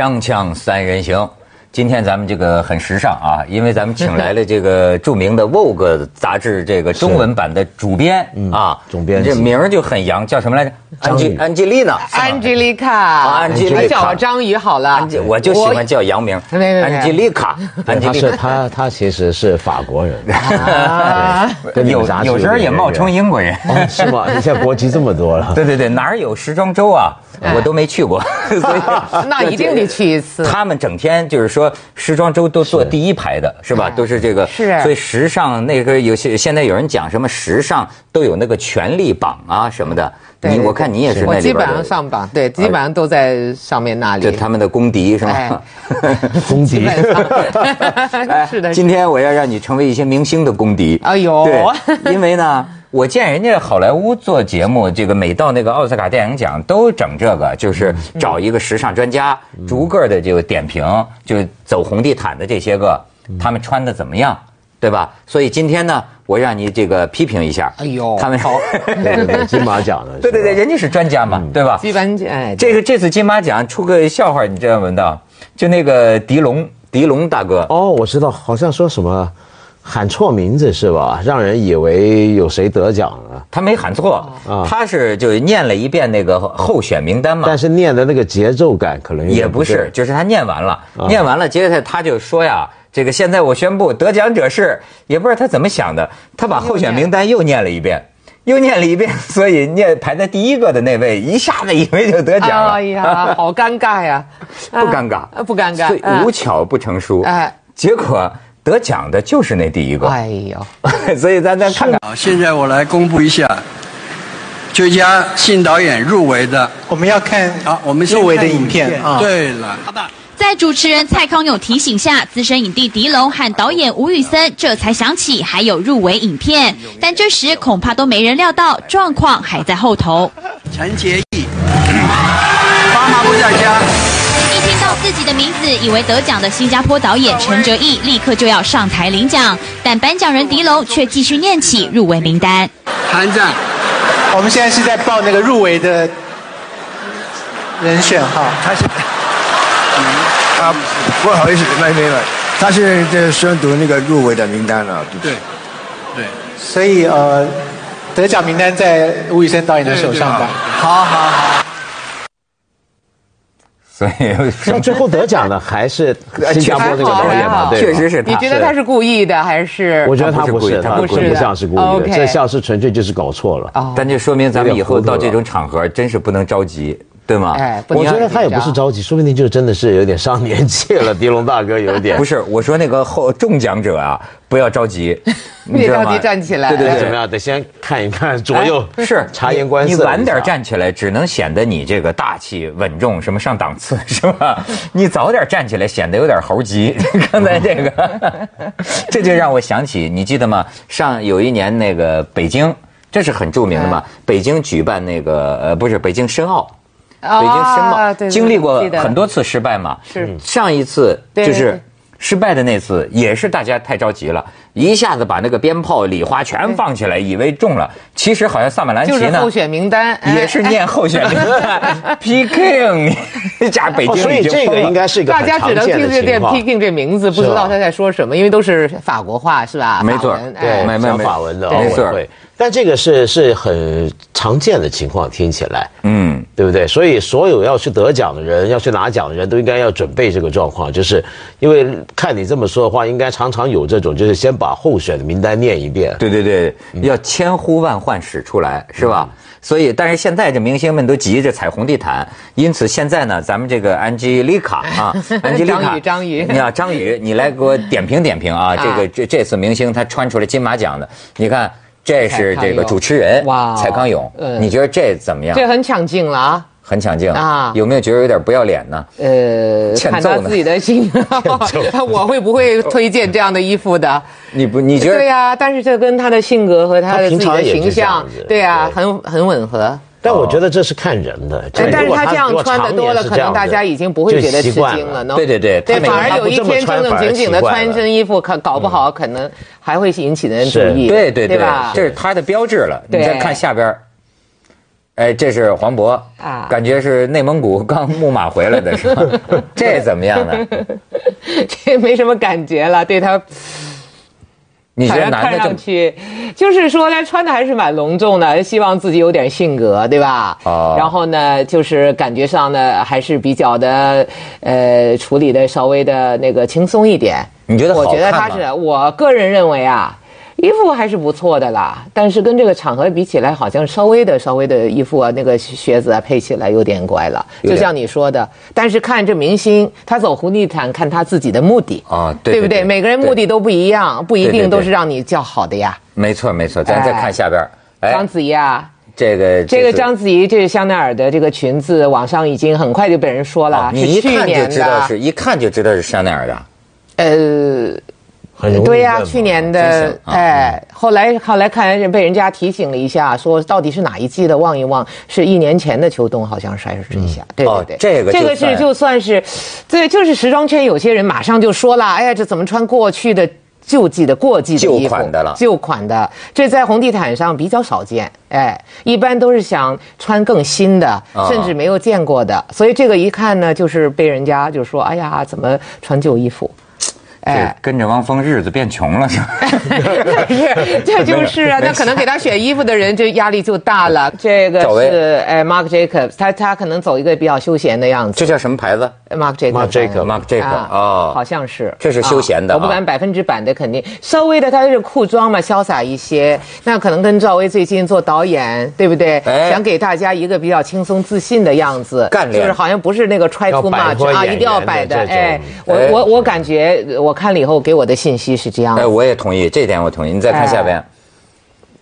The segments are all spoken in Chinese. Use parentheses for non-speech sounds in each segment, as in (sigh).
锵锵三人行，今天咱们这个很时尚啊，因为咱们请来了这个著名的《Vogue》杂志这个中文版的主编啊，总编辑这名儿就很洋，叫什么来着？安吉张宇安吉丽娜，安吉丽卡，安吉丽卡叫我章鱼好了安。吉，我就喜欢叫洋名，安吉丽卡，安吉 (laughs) 他是丽卡。他他其实是法国人，(laughs) 有杂志有时候也冒充英国人。哦，是吗？(laughs) 你现在国籍这么多了，对对对，哪儿有时装周啊？我都没去过，所以那一定得去一次。他们整天就是说时装周都坐第一排的，是吧？哎都是这个，是所以时尚那个有些现在有人讲什么时尚都有那个权力榜啊什么的。对对你我看你也是那我基本上上榜，对，基本上都在上面那里。就他们的公敌是哎。吗？(laughs) 公敌。哎 (laughs) 是的，今天我要让你成为一些明星的公敌。哎呦。对，因为呢，我见人家好莱坞做节目，这个每到那个奥斯卡电影奖都整这个，就是找一个时尚专家，逐个的就点评，就走红地毯的这些个，他们穿的怎么样，对吧？所以今天呢，我让你这个批评一下。哎呦他们好 (laughs) 对对对，金马奖的，(laughs) 对对对，人家是专家嘛，对吧？基本哎，这个这次金马奖出个笑话，你知道闻到？就那个狄龙，狄龙大哥，哦，我知道，好像说什么喊错名字是吧？让人以为有谁得奖了，他没喊错，啊他是就念了一遍那个候选名单嘛但。是念的那个节奏感可能有点也不是，就是他念完了，念完了，接着他就说呀，这个现在我宣布得奖者是，也不知道他怎么想的，他把候选名单又念了一遍，又念了一遍，所以念排在第一个的那位一下子以为就得奖了，哎呀，(laughs) 好尴尬呀！不尴尬。啊，不尴尬所以啊。无巧不成书，哎。结果得奖的就是那第一个，哎呦，(laughs) 所以咱再看看，好，现在我来公布一下最佳新导演入围的。我们要看啊，我们入围的影片啊。对了，在主持人蔡康永提醒下，资深影帝狄龙和导演吴宇森这才想起还有入围影片，但这时恐怕都没人料到状况还在后头。陈洁仪，爸妈不在家。一听到自己的名字，以为得奖的新加坡导演陈哲艺立刻就要上台领奖，但颁奖人狄龙却继续念起入围名单。韩战，我们现在是在报那个入围的人选哈。他是啊，不好意思，没没没，他是这宣读那个入围的名单了，对不对。，对，所以呃，得奖名单在吴宇森导演的手上吧。好好好。所以那最后得奖的还是新加坡这个导演嘛？(laughs) 对吧，确实是他你觉得他是故意的还是？我觉得他不是，他他不是故意他不像是故意的，这像是纯粹就是搞错了。哦但这说明咱们以后到这种场合真是不能着急，对吗？哎，不我觉得他也不是着急，说不定就真的是有点上年纪了。(laughs) 狄龙大哥有点不是，我说那个后中奖者啊，不要着急，别着急站起来对对对，怎么样？得先看一看左右，哎是察言观色。你晚点，站起来，只能显得你这个大气稳重，什么上档次 (laughs) 是吧？你早点站起来，显得有点猴急。(laughs) 刚才这个，这就让我想起，你记得吗？上有一年那个北京，这是很著名的嘛，北京举办那个呃，不是北京申奥。北京申茂啊对对经历过很多次失败嘛，是。上一次就是失败的那次，也是大家太着急了，一下子把那个鞭炮、礼花全放起来，以为中了，其实好像萨马兰奇呢就是候选名单，哎。也是念候选名单，(laughs) Peking 加北哦，京所以这个应该是一个大家只能听这这情况。Peking 这名字，不知道他在说什么，因为都是法国话，是吧？没错。对，哎。讲没没没。法文的没错。但这个是是很常见的情况，听起来，嗯，对不对？所以所有要去得奖的人，要去拿奖的人都应该要准备这个状况，就是因为看你这么说的话，应该常常有这种，就是先把候选的名单念一遍。对对对，要千呼万唤始出来，是吧？所以，但是现在这明星们都急着踩红地毯，因此现在呢，咱们这个安吉丽卡啊，(laughs) 安吉丽卡，张宇张宇你好，张宇，你来给我点评点评啊，这个这这次明星他穿出来金马奖的，你看这是这个主持人哇蔡康永，嗯你觉得这怎么样？这很抢镜了啊。很抢镜啊有没有觉得有点不要脸呢？呃，看欠揍呢他自己的心，(laughs) 我会不会推荐这样的衣服的？你不你觉得对呀、但是这跟他的性格和他的自己的形象对呀、对很很吻合。但我觉得这是看人的，就但但是他这样穿的多了，可能大家已经不会觉得吃惊了。对对对对，反而有一天正正经经的穿一身衣服，可搞不好可能还会引起人注意。对对对吧？这是他的标志了。你再看下边儿哎，这是黄渤啊感觉是内蒙古刚牧马回来的是吧？(laughs) 这怎么样呢？(laughs) 这没什么感觉了，对他 (laughs) 你觉得男的这上去，就是说他穿的还是蛮隆重的，希望自己有点性格，对吧？哦然后呢，就是感觉上呢，还是比较的，呃，处理的稍微的那个轻松一点。你觉得好我觉得他是，我个人认为啊。衣服还是不错的啦，但是跟这个场合比起来，好像稍微的、稍微的衣服啊，那个靴子啊配起来有点怪了。就像你说的，但是看这明星，他走红地毯，看他自己的目的啊对对不对？每个人目的都不一样，不一定都是让你叫好的呀。没错没错，咱再看下边章，子怡啊，这个这个章子怡，这是香奈儿的这个裙子，网上已经很快就被人说了，哦你是去一看就年知道的。是一看就知道是香奈儿的。呃，很容易对呀、去年的哎，后来后来看人被人家提醒了一下，说到底是哪一季的，望一望，是一年前的秋冬，好像是还是这一下，对哦对。对，这个这个是就算是，对，就是时装圈有些人马上就说了，哎呀，这怎么穿过去的？旧季的、过季的衣服，旧款的了。旧款的，这在红地毯上比较少见，哎，一般都是想穿更新的，啊。甚至没有见过的，所以这个一看呢，就是被人家就说，哎呀，怎么穿旧衣服？这跟着汪峰日子变穷了是吧？是，(laughs) 这就是啊，那可能给他选衣服的人就压力就大了。(laughs) 这个是哎，Mark Jacobs，他他可能走一个比较休闲的样子。这叫什么牌子？Mark Jacobs。Marc Jacob Marc Jacob，啊哦好像是，这是休闲的啊我不啊敢百分之百的肯定，稍微的他是裤装嘛，潇洒一些。那可能跟赵薇最近做导演，对不对？哎想给大家一个比较轻松自信的样子，干练就是好像不是那个 try too 摆 much 啊，一定要摆的。哎，我哎我我感觉我看了以后给我的信息是这样的哎，。我也同意这点，我同意。你再看下边哎，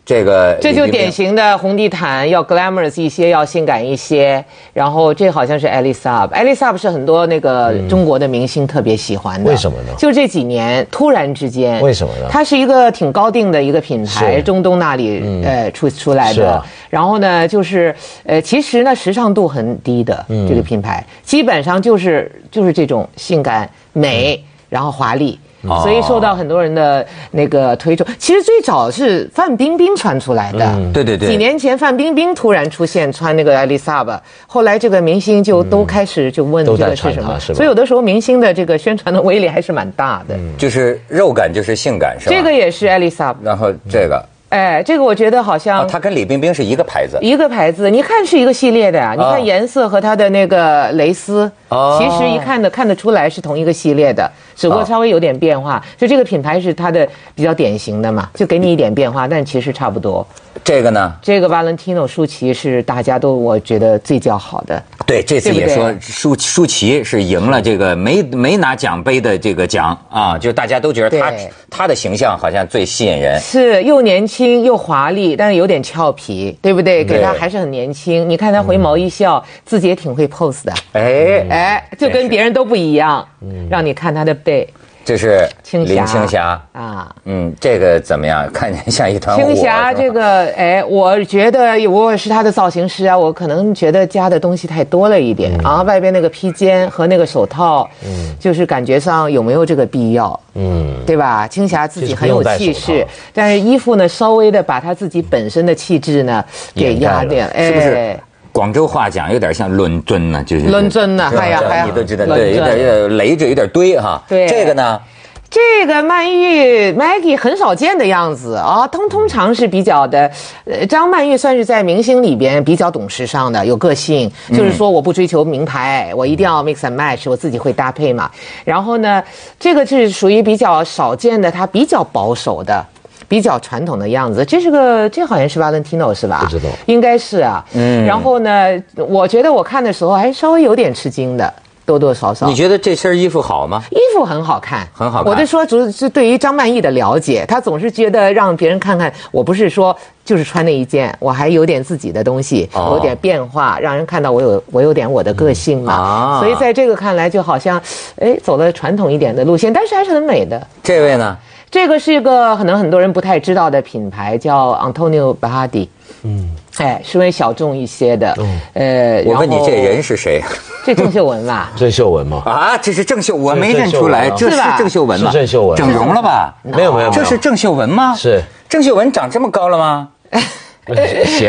这个这就典型的红地毯，要 glamorous 一些，要性感一些。然后这好像是 Ellie Saab，Ellie Saab 是很多那个中国的明星特别喜欢的。为什么呢就这几年突然之间，为什么呢它是一个挺高定的一个品牌，中东那里、呃出出来的。啊然后呢，就是呃，其实呢时尚度很低的、这个品牌，基本上就是就是这种性感美，然后华丽。哦所以受到很多人的那个推崇。其实最早是范冰冰穿出来的，对对对几年前范冰冰突然出现穿那个艾丽莎吧，后来这个明星就都开始就问都在这个是什么，穿它是吧所以有的时候明星的这个宣传的威力还是蛮大的。就是肉感就是性感是吧？这个也是艾丽莎，然后这个哎，这个我觉得好像啊，它跟李冰冰是一个牌子。一个牌子，你看是一个系列的呀、你看颜色和它的那个蕾丝，哦其实一看的看得出来是同一个系列的，只不过哦稍微有点变化。就这个品牌是它的比较典型的嘛，就给你一点变化，但其实差不多。这个呢，这个 Valentino 舒淇是大家都我觉得最叫好的，对，这次也说舒舒淇是赢了这个没没拿奖杯的这个奖啊，就大家都觉得她对她的形象好像最吸引人。是又年轻又华丽，但是有点俏皮，对不对？给她还是很年轻。你看她回眸一笑，自己也挺会 pose 的，哎哎，就跟别人都不一样，让你看他的背。这是林青霞，啊，嗯，这个怎么样？(laughs) 看起来像一团火。青霞这个，哎，我觉得我是她的造型师啊，我可能觉得加的东西太多了一点、嗯啊，外边那个披肩和那个手套，嗯，就是感觉上有没有这个必要？嗯，对吧？青霞自己很有气势，但是衣服呢，稍微的把她自己本身的气质呢给压掉，是不是？广州话讲有点像伦敦呢，就是伦敦呢是吧？哎呀哎呀。你都知道，对，有点有点累着，有点堆哈。对。这个呢，这个曼玉 Maggie 很少见的样子啊，通通常是比较的，呃，张曼玉算是在明星里边比较懂时尚的，有个性，就是说我不追求名牌，我一定要 mix and match，我自己会搭配嘛。然后呢，这个是属于比较少见的，她比较保守的。比较传统的样子，这是个，这好像是 Valentino 是吧？不知道应该是啊。嗯。然后呢，我觉得我看的时候还稍微有点吃惊的，多多少少。你觉得这身衣服好吗？衣服很好看，很好看我就说，主是对于张曼玉的了解，她总是觉得让别人看看，我不是说就是穿那一件，我还有点自己的东西，哦有点变化，让人看到我有我有点我的个性嘛。啊所以在这个看来，就好像，哎，走了传统一点的路线，但是还是很美的。这位呢？这个是一个可能很多人不太知道的品牌，叫 Antonio Bahadi。嗯，哎，稍微小众一些的。嗯呃，我问你这人是谁？这郑秀文吧？(laughs) 郑秀文吗？啊，这是郑秀，我没认出来，这是郑秀文吗？郑秀文整容了吧？没有没有，没有这是郑秀文吗？是郑秀文长这么高了吗？(laughs)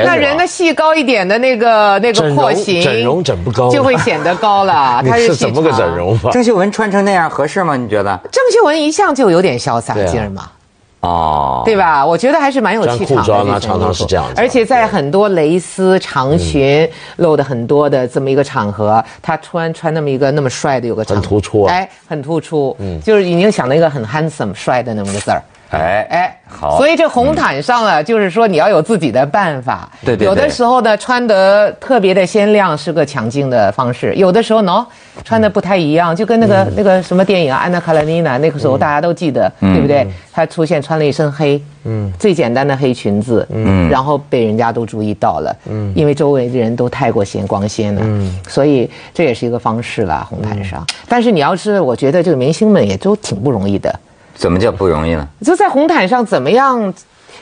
那人的细高一点的那个那个廓形，整容整不高就会显得高了。(laughs) 他是怎么个整？容法？郑秀文穿成那样合适吗？你觉得？郑秀文一向就有点潇洒劲儿嘛。哦，对吧？我觉得还是蛮有气场的。穿裤装啊常常是这样子而且在很多蕾丝长裙露的很多的这么一个场合，他穿穿那么一个那么帅的有个场很突出啊哎，很突出，嗯，就是已经想到一个很 handsome 帅的那么个字儿。哎哎，好。所以这红毯上啊，就是说你要有自己的办法。对对对有的时候呢，穿得特别的鲜亮是个抢镜的方式；有的时候呢，穿的不太一样，就跟那个、那个什么电影啊《安娜卡列尼娜》那个时候大家都记得，对不对？她出现穿了一身黑，嗯，最简单的黑裙子，嗯，然后被人家都注意到了，嗯，因为周围的人都太过显光鲜了，嗯，所以这也是一个方式啦，红毯上。但是你要是，我觉得这个明星们也都挺不容易的。怎么叫不容易呢？就在红毯上怎么样？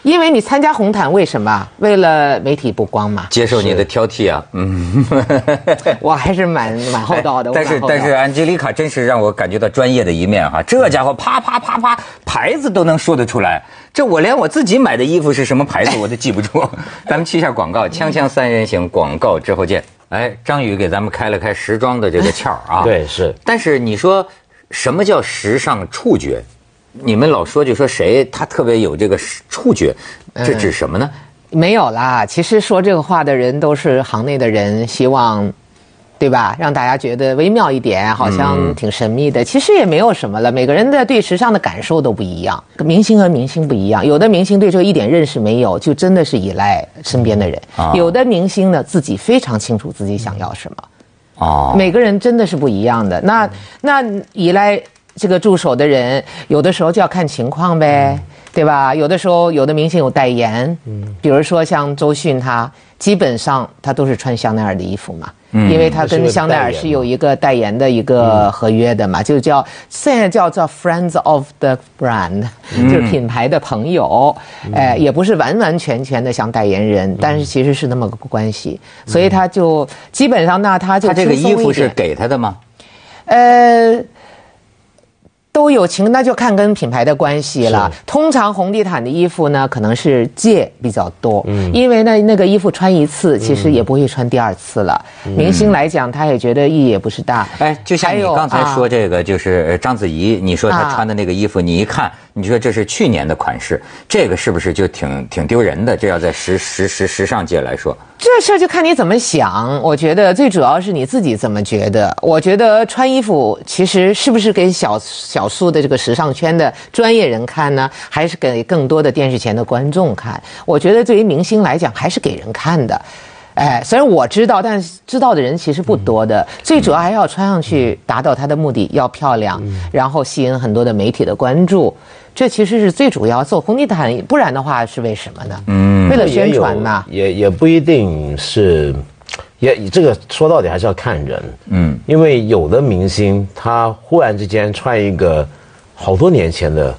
因为你参加红毯，为什么？为了媒体曝光嘛。接受你的挑剔啊，嗯，(laughs) 我还是蛮蛮厚道的。(laughs) 但是但是安吉丽卡真是让我感觉到专业的一面哈，这家伙啪啪啪啪牌子都能说得出来，这我连我自己买的衣服是什么牌子我都记不住。(laughs) 咱们去一下广告，锵锵三人行广告之后见。哎，张宇给咱们开了开时装的这个窍啊。对是但是你说什么叫时尚触觉？你们老说就说谁他特别有这个触觉，这指什么呢？没有啦。其实说这个话的人都是行内的人，希望。对吧？让大家觉得微妙一点，好像挺神秘的。其实也没有什么了。每个人的对时尚的感受都不一样，明星和明星不一样。有的明星对这个一点认识没有，就真的是依赖身边的人；啊有的明星呢，自己非常清楚自己想要什么。哦，每个人真的是不一样的。那那依赖这个助手的人，有的时候就要看情况呗，对吧？有的时候有的明星有代言，嗯，比如说像周迅他，基本上他都是穿香奈儿的衣服嘛。因为他跟香奈儿是有一个代言的一个合约的嘛，就叫现在叫做 Friends of the Brand，、就是品牌的朋友，哎、也不是完完全全的像代言人，但是其实是那么个关系，所以他就基本上那他就他这个衣服是给他的吗？呃，都有情，那就看跟品牌的关系了。通常红地毯的衣服呢，可能是借比较多，嗯因为呢那个衣服穿一次，其实也不会穿第二次了。明星来讲，他也觉得意义也不是大。嗯哎，就像你刚才说啊这个，就是呃章子怡，你说她啊穿的那个衣服，你一看，你说这是去年的款式，这个是不是就挺挺丢人的？这要在时时时时尚界来说，这事儿就看你怎么想。我觉得最主要是你自己怎么觉得。我觉得穿衣服其实是不是给小小苏的这个时尚圈的专业人看呢，还是给更多的电视前的观众看？我觉得对于明星来讲，还是给人看的。哎，虽然我知道，但是知道的人其实不多的。最主要还要穿上去达到他的目的，要漂亮，然后吸引很多的媒体的关注。这其实是最主要。走红地毯，不然的话是为什么呢？嗯，为了宣传呐。也也不一定是，也这个说到底还是要看人，嗯，因为有的明星他忽然之间穿一个好多年前的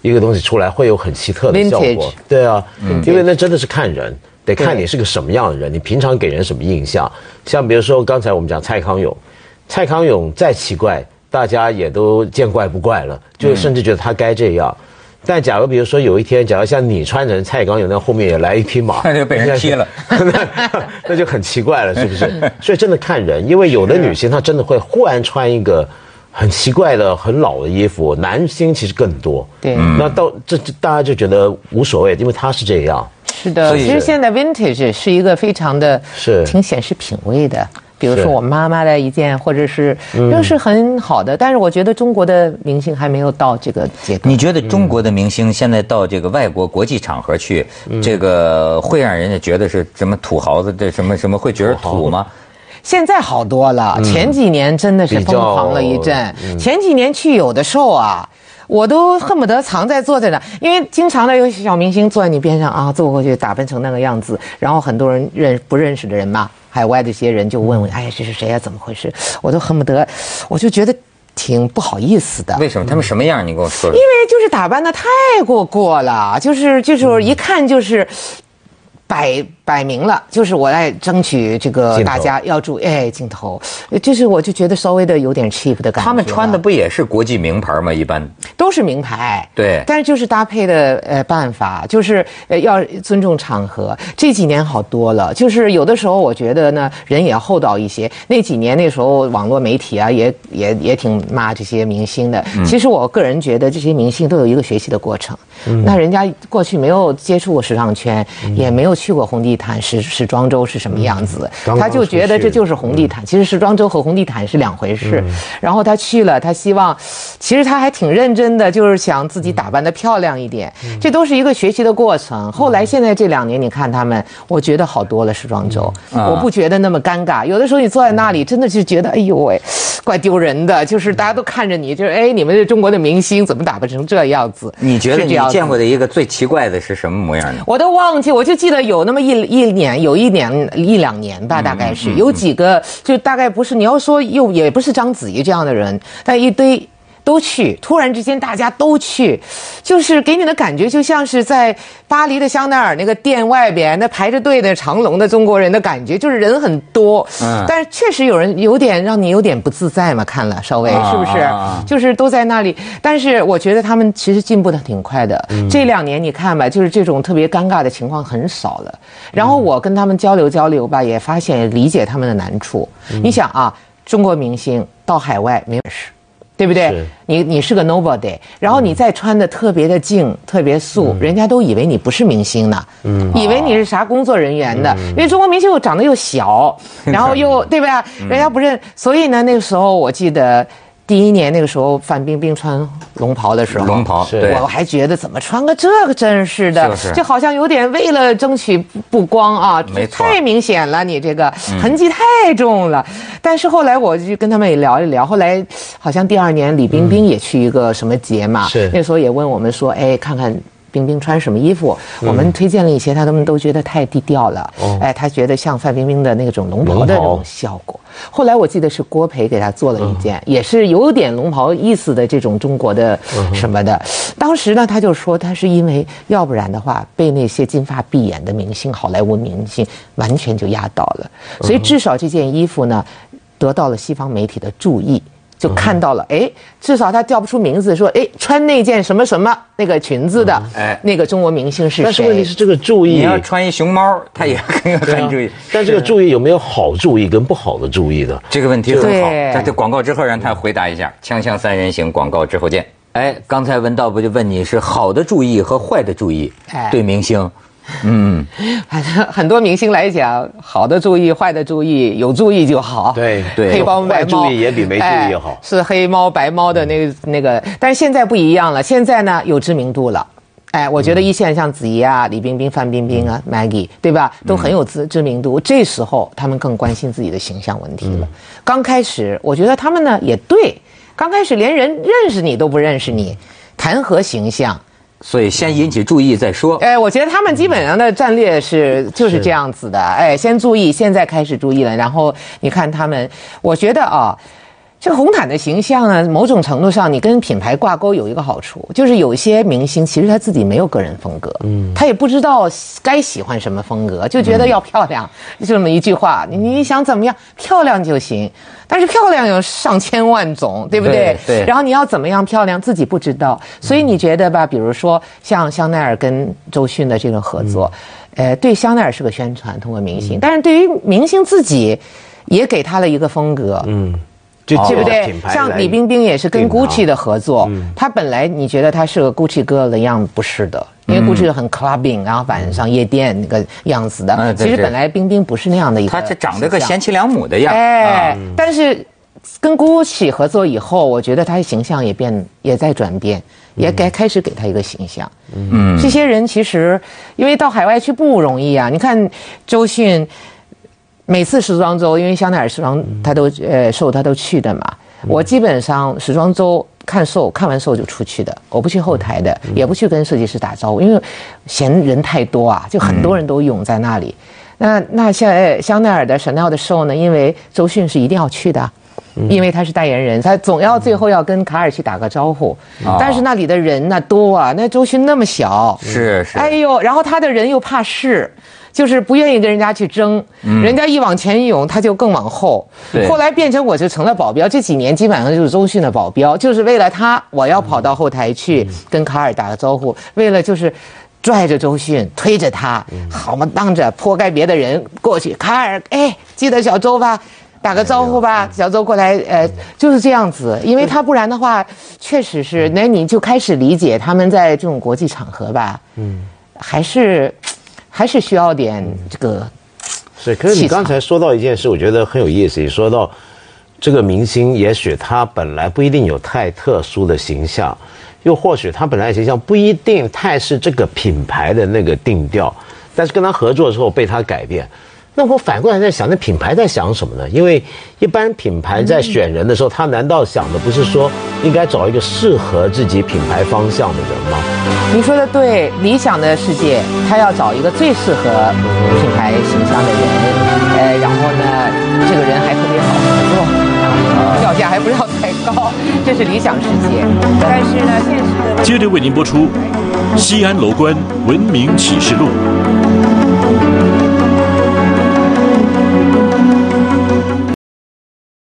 一个东西出来，会有很奇特的效 Vintage 果，对啊，因为那真的是看人。得看你是个什么样的人，你平常给人什么印象？像比如说刚才我们讲蔡康永，蔡康永再奇怪，大家也都见怪不怪了，就甚至觉得他该这样。但假如比如说有一天，假如像你穿成蔡康永，那后面也来一匹马，(laughs) 那就被人踢了那 (laughs) 那就很奇怪了，是不是？(laughs) 所以真的看人，因为有的女性她真的会忽然穿一个很奇怪的、很老的衣服，男星其实更多。对那到这这大家就觉得无所谓，因为他是这样。是的，其实现在 vintage 是一个非常的，是挺显示品味的。比如说我妈妈的一件，或者是都是很好的，但是我觉得中国的明星还没有到这个阶段。你觉得中国的明星现在到这个外国国际场合去，这个会让人家觉得是什么土豪子，这什么什么会觉得土吗？现在好多了，前几年真的是疯狂了一阵。前几年去有的时候啊，我都恨不得藏在坐在那，因为经常的有小明星坐在你边上啊，坐过去打扮成那个样子，然后很多人认不认识的人嘛，海外的一些人就问我，哎，这是谁呀、怎么回事？我都恨不得，我就觉得挺不好意思的。为什么他们什么样？你跟我说说因。为就是打扮的太过过了，就是就是一看就是。摆摆明了，就是我来争取这个大家要注意哎镜头，呃就是我就觉得稍微的有点 cheap 的感觉。他们穿的不也是国际名牌吗？一般都是名牌，对但是就是搭配的呃办法，就是呃要尊重场合。这几年好多了，就是有的时候我觉得呢，人也要厚道一些。那几年那时候网络媒体啊，也也也挺骂这些明星的。嗯其实我个人觉得这些明星都有一个学习的过程。那人家过去没有接触过时尚圈，也没有去过红地毯，时时装周是什么样子，他就觉得这就是红地毯。其实时装周和红地毯是两回事。然后他去了，他希望，其实他还挺认真的，就是想自己打扮的漂亮一点。这都是一个学习的过程。后来现在这两年，你看他们，我觉得好多了。时装周，啊我不觉得那么尴尬。有的时候你坐在那里，真的是觉得，哎呦喂，怪丢人的。就是大家都看着你，就是哎，你们这中国的明星，怎么打扮成这样子？你觉得你见过的一个最奇怪的是什么模样呢？我都忘记，我就记得有那么一一年，有一年一两年吧，大概是、有几个，就大概不是你要说又也不是章子怡这样的人，但一堆。都去，突然之间大家都去，就是给你的感觉就像是在巴黎的香奈儿那个店外边那排着队的长龙的中国人的感觉，就是人很多，嗯但是确实有人有点让你有点不自在嘛，看了稍微啊是不是？就是都在那里，但是我觉得他们其实进步的挺快的。这两年你看吧，就是这种特别尴尬的情况很少了。然后我跟他们交流交流吧，也发现理解他们的难处。你想啊，中国明星到海外没有事。对不对？你你是个 nobody，然后你再穿的特别的静、特别素，人家都以为你不是明星呢，嗯以为你是啥工作人员的，因为中国明星又长得又小，(laughs) 然后又对吧？人家不认，所以呢，那个时候我记得。第一年那个时候，范冰冰穿龙袍的时候，龙袍是我还觉得怎么穿个这个真是的，就好像有点为了争取曝光啊，没错。太明显了，你这个痕迹太重了。但是后来我就跟他们也聊一聊，后来好像第二年李冰冰也去一个什么节嘛，是。那时候也问我们说，哎，看看。冰冰穿什么衣服？嗯我们推荐了一些，他们都觉得太低调了。哦哎，他觉得像范冰冰的那种龙袍的那种效果。后来我记得是郭培给他做了一件，嗯也是有点龙袍意思的这种中国的什么的。当时呢，他就说他是因为要不然的话，被那些金发碧眼的明星、好莱坞明星完全就压倒了。所以至少这件衣服呢，得到了西方媒体的注意。就看到了，哎，至少他叫不出名字，说，哎，穿那件什么什么那个裙子的，哎那个中国明星是谁？但是问题是这个注意，你要穿一熊猫，他也很注意。(laughs) 但这个注意有没有好注意跟不好的注意呢？这个问题很好，对在这广告之后让他回答一下。锵锵三人行，广告之后见。哎，刚才文道不就问你是好的注意和坏的注意哎对明星？嗯，(laughs) 反正很多明星来讲，好的注意，坏的注意，有注意就好。对对黑猫白猫注意也比没注意好哎是黑猫白猫的那个那个，但是现在不一样了，现在呢有知名度了。哎，我觉得一线像子怡啊、李冰冰、范冰冰啊、Maggie，对吧，都很有知知名度。这时候他们更关心自己的形象问题了。刚开始，我觉得他们呢也对，刚开始连人认识你都不认识你，谈何形象？所以先引起注意再说。哎，我觉得他们基本上的战略是就是这样子的。哎，先注意，现在开始注意了，然后你看他们，我觉得啊。这个红毯的形象呢，某种程度上你跟品牌挂钩有一个好处，就是有些明星其实他自己没有个人风格，嗯，他也不知道该喜欢什么风格，就觉得要漂亮，就这么一句话，你你想怎么样，漂亮就行。但是漂亮有上千万种，对不对？对对然后你要怎么样漂亮，自己不知道，所以你觉得吧？比如说像香奈儿跟周迅的这个合作，呃，对香奈儿是个宣传，通过明星，但是对于明星自己，也给他了一个风格，嗯，就对不对像李冰冰也是跟 GUCCI 的合作，她本来你觉得她是个 GUCCI girl 的样子，不是的。因为 GUCCI 很 clubbing，然后晚上夜店那个样子的。其实本来冰冰不是那样的一个形象。他这长得个贤妻良母的样。哎啊，但是跟 GUCCI 合作以后，我觉得她的形象也变也在转变，也该开始给她一个形象。嗯，这些人其实因为到海外去不容易啊。你看周迅，每次时装周，因为香奈儿时装他都呃秀他都去的嘛。我基本上时装周看秀，看完秀就出去的，我不去后台的，也不去跟设计师打招呼，因为嫌人太多啊，就很多人都涌在那里。那那像呃香奈儿的 Chanel 的 show 呢，因为周迅是一定要去的啊。因为他是代言人，他总要最后要跟卡尔去打个招呼，哦但是那里的人呢多啊，那周迅那么小，是是。哎呦，然后他的人又怕事，就是不愿意跟人家去争，人家一往前涌，他就更往后。后来变成我就成了保镖，这几年基本上就是周迅的保镖，就是为了他，我要跑到后台去跟卡尔打个招呼，为了就是拽着周迅，推着他，好嘛，当着泼该别的人过去，卡尔，哎，记得小周吧？打个招呼吧，小周过来，呃，就是这样子，因为他不然的话，确实是，那你就开始理解他们在这种国际场合吧，嗯，还是。还是需要点这个，是。可是你刚才说到一件事，我觉得很有意思。你说到这个明星，也许他本来不一定有太特殊的形象，又或许他本来形象不一定太是这个品牌的那个定调，但是跟他合作之后被他改变。那我反过来在想，那品牌在想什么呢？因为一般品牌在选人的时候，他难道想的不是说应该找一个适合自己品牌方向的人吗？你说的对，理想的世界，他要找一个最适合品牌形象的人，呃，然后呢，这个人还特别好合作，票价还不要太高，这是理想世界。但是呢，现实。接着为您播出《西安楼观文明启示录》。